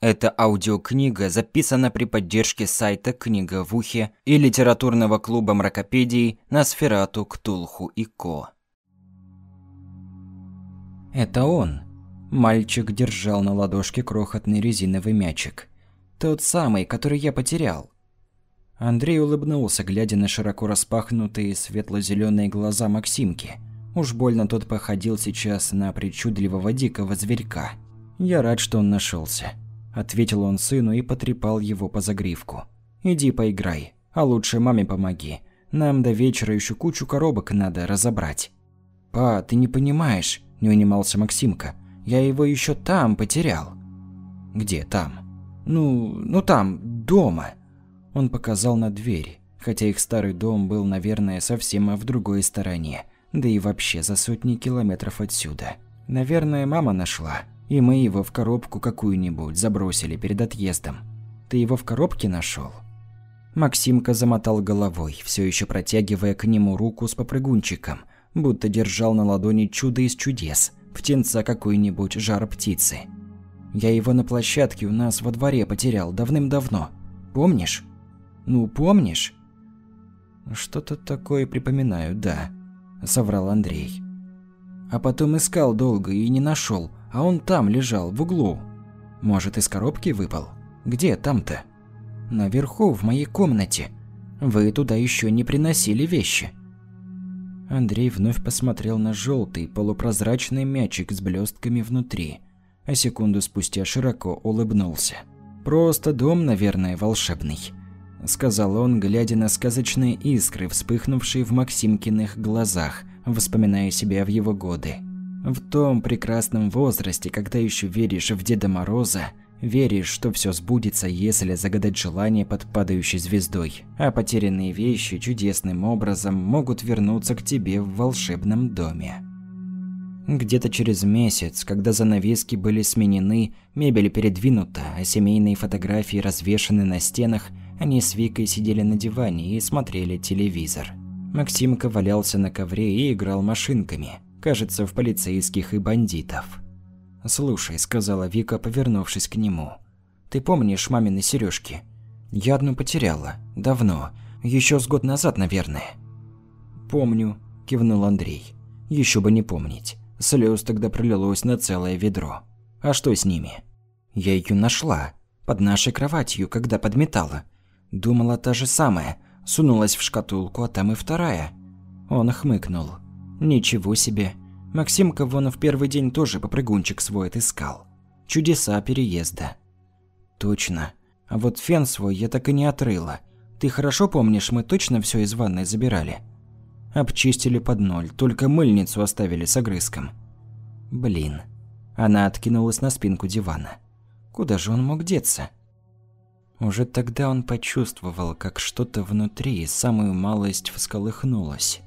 Эта аудиокнига записана при поддержке сайта «Книга в ухе» и литературного клуба мракопедий «Носферату, Ктулху и Ко». Это он. Мальчик держал на ладошке крохотный резиновый мячик. Тот самый, который я потерял. Андрей улыбнулся, глядя на широко распахнутые светло-зеленые глаза Максимки. Уж больно тот походил сейчас на причудливого дикого зверька. Я рад, что он нашелся, ответил он сыну и потрепал его по загривку. Иди поиграй, а лучше маме помоги. Нам до вечера еще кучу коробок надо разобрать. Па, ты не понимаешь, не унимался Максимка. Я его еще там потерял. Где там? Ну, ну там, дома. Он показал на дверь, хотя их старый дом был, наверное, совсем в другой стороне, да и вообще за сотни километров отсюда. Наверное, мама нашла, и мы его в коробку какую-нибудь забросили перед отъездом. Ты его в коробке нашел? Максимка замотал головой, все еще протягивая к нему руку с попрыгунчиком, будто держал на ладони чудо из чудес, птенца какой-нибудь жар птицы. Я его на площадке у нас во дворе потерял давным-давно. Помнишь? Ну, помнишь? Что-то такое припоминаю, да, соврал Андрей. А потом искал долго и не нашел, а он там лежал, в углу. Может, из коробки выпал? Где там-то? Наверху, в моей комнате. Вы туда еще не приносили вещи. Андрей вновь посмотрел на желтый полупрозрачный мячик с блестками внутри, а секунду спустя широко улыбнулся. Просто дом, наверное, волшебный. – сказал он, глядя на сказочные искры, вспыхнувшие в Максимкиных глазах, вспоминая себя в его годы. В том прекрасном возрасте, когда еще веришь в Деда Мороза, веришь, что все сбудется, если загадать желание под падающей звездой, а потерянные вещи чудесным образом могут вернуться к тебе в волшебном доме. Где-то через месяц, когда занавески были сменены, мебель передвинута, а семейные фотографии развешаны на стенах, они с Викой сидели на диване и смотрели телевизор. Максимка валялся на ковре и играл машинками, кажется, в полицейских и бандитов. «Слушай», – сказала Вика, повернувшись к нему. «Ты помнишь мамины сережки? Я одну потеряла. Давно. Еще с год назад, наверное». «Помню», – кивнул Андрей. Еще бы не помнить. Слез тогда пролилось на целое ведро. А что с ними? Я ее нашла. Под нашей кроватью, когда подметала. Думала та же самая. Сунулась в шкатулку, а там и вторая. Он хмыкнул. Ничего себе. Максимка вон в первый день тоже попрыгунчик свой отыскал. Чудеса переезда. Точно. А вот фен свой я так и не отрыла. Ты хорошо помнишь, мы точно все из ванной забирали? Обчистили под ноль, только мыльницу оставили с огрызком. Блин. Она откинулась на спинку дивана. Куда же он мог деться? Уже тогда он почувствовал, как что-то внутри, самую малость всколыхнулось.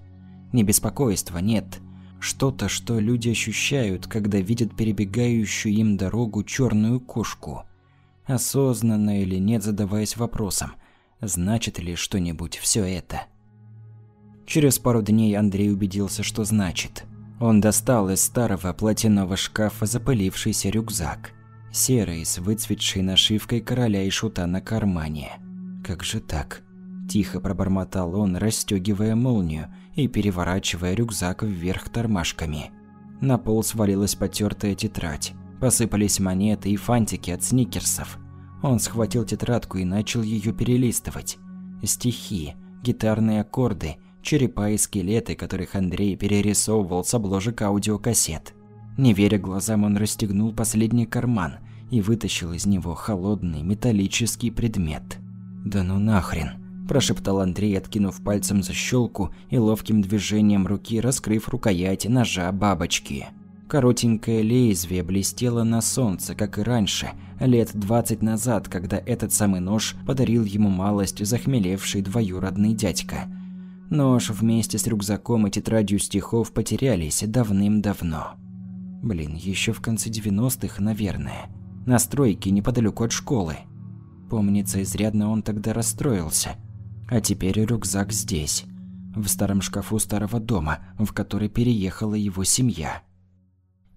Не беспокойство, нет. Что-то, что люди ощущают, когда видят перебегающую им дорогу черную кошку. Осознанно или нет, задаваясь вопросом, значит ли что-нибудь все это. Через пару дней Андрей убедился, что значит. Он достал из старого платяного шкафа запылившийся рюкзак – серый, с выцветшей нашивкой короля и шута на кармане. «Как же так?» – тихо пробормотал он, расстегивая молнию и переворачивая рюкзак вверх тормашками. На пол свалилась потертая тетрадь, посыпались монеты и фантики от сникерсов. Он схватил тетрадку и начал ее перелистывать. Стихи, гитарные аккорды, черепа и скелеты, которых Андрей перерисовывал с обложек аудиокассет – не веря глазам, он расстегнул последний карман и вытащил из него холодный металлический предмет. «Да ну нахрен!» – прошептал Андрей, откинув пальцем защелку и ловким движением руки раскрыв рукоять ножа бабочки. Коротенькое лезвие блестело на солнце, как и раньше, лет двадцать назад, когда этот самый нож подарил ему малость захмелевший двоюродный дядька. Нож вместе с рюкзаком и тетрадью стихов потерялись давным-давно. Блин, еще в конце 90-х, наверное. На стройке неподалеку от школы. Помнится, изрядно он тогда расстроился. А теперь рюкзак здесь, в старом шкафу старого дома, в который переехала его семья.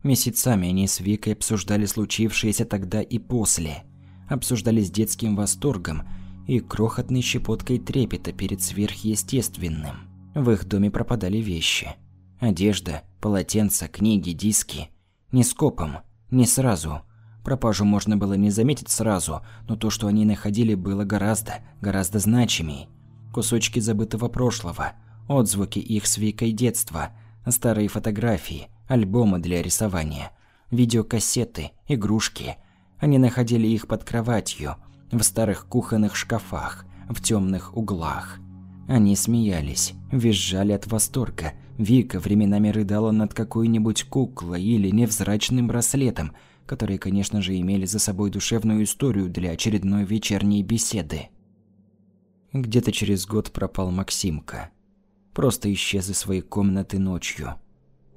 Месяцами они с Викой обсуждали случившееся тогда и после. обсуждали с детским восторгом и крохотной щепоткой трепета перед сверхъестественным. В их доме пропадали вещи. Одежда, полотенца, книги, диски. Не скопом, не сразу. Пропажу можно было не заметить сразу, но то, что они находили, было гораздо, гораздо значимей. Кусочки забытого прошлого, отзвуки их с Викой детства, старые фотографии, альбомы для рисования, видеокассеты, игрушки. Они находили их под кроватью, в старых кухонных шкафах, в темных углах. Они смеялись, визжали от восторга. Вика временами рыдала над какой-нибудь куклой или невзрачным браслетом, которые, конечно же, имели за собой душевную историю для очередной вечерней беседы. Где-то через год пропал Максимка. Просто исчез из своей комнаты ночью.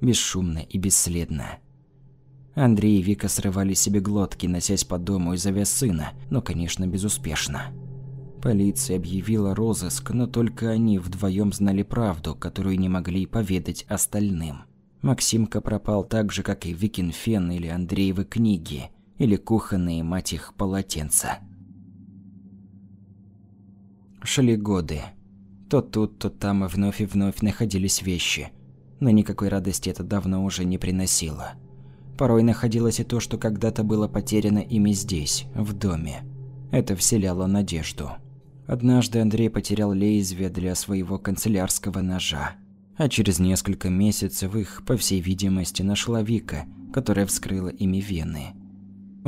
Бесшумно и бесследно. Андрей и Вика срывали себе глотки, носясь по дому и зовя сына, но, конечно, безуспешно. Полиция объявила розыск, но только они вдвоем знали правду, которую не могли поведать остальным. Максимка пропал так же, как и Викин Фен или Андреевы книги, или кухонные, мать их, полотенца. Шли годы. То тут, то там и вновь и вновь находились вещи. Но никакой радости это давно уже не приносило. Порой находилось и то, что когда-то было потеряно ими здесь, в доме. Это вселяло надежду. Однажды Андрей потерял лезвие для своего канцелярского ножа. А через несколько месяцев их, по всей видимости, нашла Вика, которая вскрыла ими вены.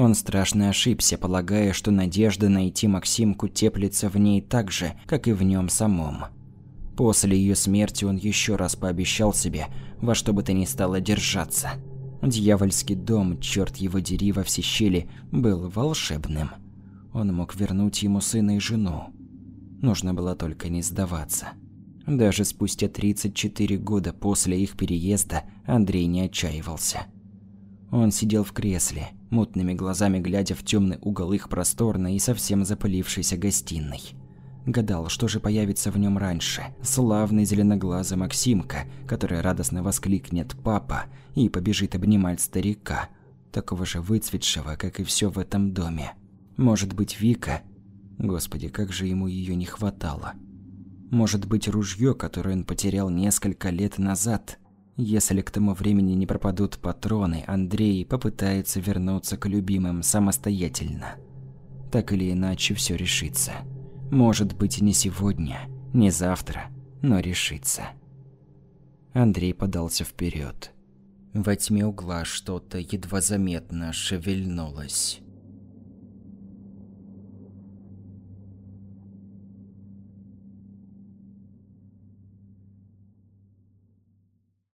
Он страшно ошибся, полагая, что надежда найти Максимку теплится в ней так же, как и в нем самом. После ее смерти он еще раз пообещал себе во что бы то ни стало держаться. Дьявольский дом, черт его дери во все щели, был волшебным. Он мог вернуть ему сына и жену. Нужно было только не сдаваться. Даже спустя 34 года после их переезда Андрей не отчаивался. Он сидел в кресле, мутными глазами глядя в темный угол их просторной и совсем запылившейся гостиной. Гадал, что же появится в нем раньше. Славный зеленоглазый Максимка, который радостно воскликнет «папа» и побежит обнимать старика, такого же выцветшего, как и все в этом доме. Может быть, Вика? Господи, как же ему ее не хватало. Может быть, ружье, которое он потерял несколько лет назад. Если к тому времени не пропадут патроны, Андрей попытается вернуться к любимым самостоятельно. Так или иначе, все решится. Может быть, не сегодня, не завтра, но решится. Андрей подался вперед. Во тьме угла что-то едва заметно шевельнулось.